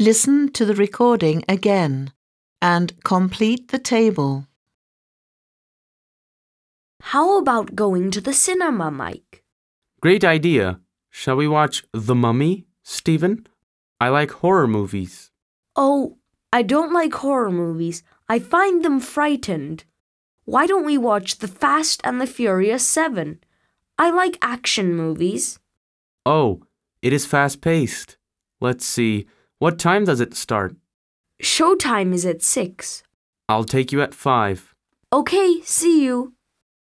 Listen to the recording again and complete the table. How about going to the cinema, Mike? Great idea. Shall we watch The Mummy, Stephen? I like horror movies. Oh, I don't like horror movies. I find them frightened. Why don't we watch The Fast and the Furious 7? I like action movies. Oh, it is fast paced. Let's see. What time does it start? Showtime is at 6. I'll take you at 5. Okay, see you.